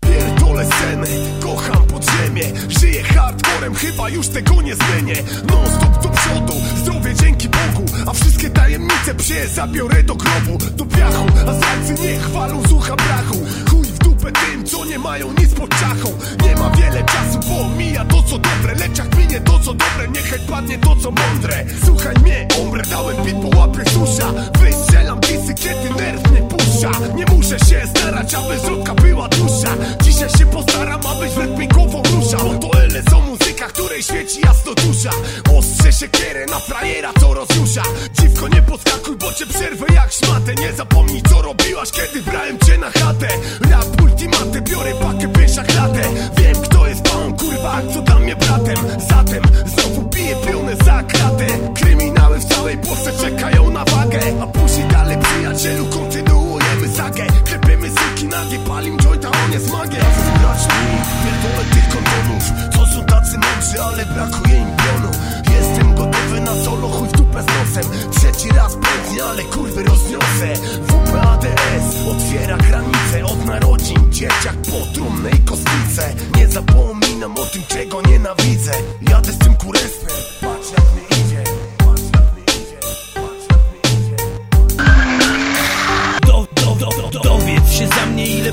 Pierdolę scenę, kocham podziemie. Żyję hardcorem, chyba już tego nie zmienię. Non stop do przodu, zdrowie dzięki Bogu. A wszystkie tajemnice psie zabiorę do grobu Do piachu, a zajcy nie chwalą z ucha brachu. Chuj w dupę tym, co nie mają nic pod czachą. Nie ma wiele czasu, bo mija to co dobre. Lecz jak minie to co dobre, niechaj padnie to co mądre. Słuchaj mnie, ombre, dałem bit po łapie susza Wystrzelam kiedy nerw mnie puszcza Nie muszę się starać, aby zrzutka była dłuższa Dzisiaj się postaram, abyś w rytmie głową ruszał. To LSO muzyka, której świeci jasno dusza. Ostrze się kierę na frajera, co rozjusza. Dziwko nie podskakuj, bo cię przerwę jak szmatę. Nie zapomnij co robiłaś, kiedy brałem cię Nagie, palim jointa, on jest magiem. Wybrać mi, pierdolę tych kondonów Co są tacy mądrzy, ale brakuje im pionu Jestem gotowy na solo, chuj w dupę z nosem. Trzeci raz pęknie, ale kurwy rozniosę. WPADS otwiera granice Od narodzin, dzieciak po trumnej kostnice Nie zapominam o tym, czego nienawidzę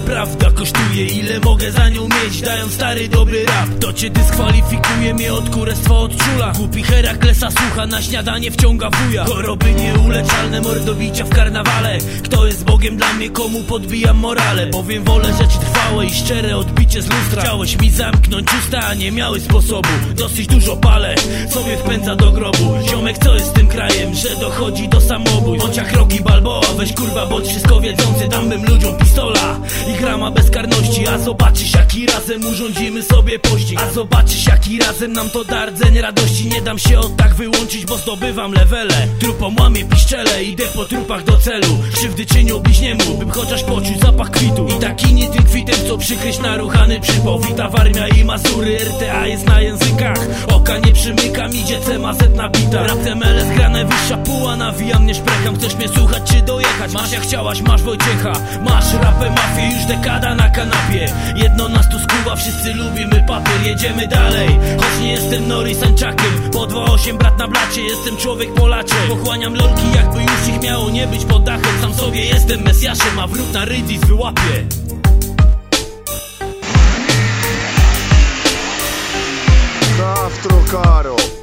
prawda kosztuje Ile mogę za nią mieć dając stary dobry rap. To cię dyskwalifikuje mnie od kurestwa od czula Głupi Heraklesa słucha na śniadanie wciąga wuja. Choroby nieuleczalne mordobicia w karnawale. Kto Bogiem dla mnie komu podbijam morale. Bowiem wolę rzeczy trwałe i szczere odbicie z lustra. Chciałeś mi zamknąć usta a nie miały sposobu. Dosyć dużo palę sobie wpędza do grobu. Ziomek co jest z tym krajem? Że dochodzi do samobójstw. Bądź jak Rocky Balboa weź kurwa bądź wszystko wiedzący. Dam bym ludziom pistola i grama bezkarności. A zobaczysz jaki razem urządzimy sobie pościg. A zobaczysz jaki razem nam to dar rdzeń radości. Nie dam się od tak wyłączyć bo zdobywam levele. Trupom łamię piszczele idę po trupach do celu. Krzywdy czynią bliźniemu bym chociaż poczuć zapach kwitu. I taki nie tym kwitem co przykryć naruchany przypał Wita Warmia i Mazury. RTA jest na językach Oka nie przymykam idzie CMZ nabita Raptem LS gra najwyższa puła Nawijam nie szprecham. Chcesz mnie słuchać czy dojechać? Masz jak chciałaś masz Wojciecha. Masz rapę mafię już dekada na kanapie Jedno nas tu skuwa wszyscy lubimy papier Jedziemy dalej. Choć nie jestem Norris Anczakiem Po 2-8 brat na blacie jestem człowiek Polaczek Pochłaniam lolki jakby już ich miało nie być pod dachem. Sam sobie jestem Mesjaszem a wróg na Rydis wyłapie. Naftro Karo